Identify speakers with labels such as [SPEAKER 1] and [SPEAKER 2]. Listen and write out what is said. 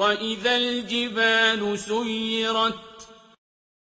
[SPEAKER 1] وَإِذَا الْجِبَالُ سُيِّرَتْ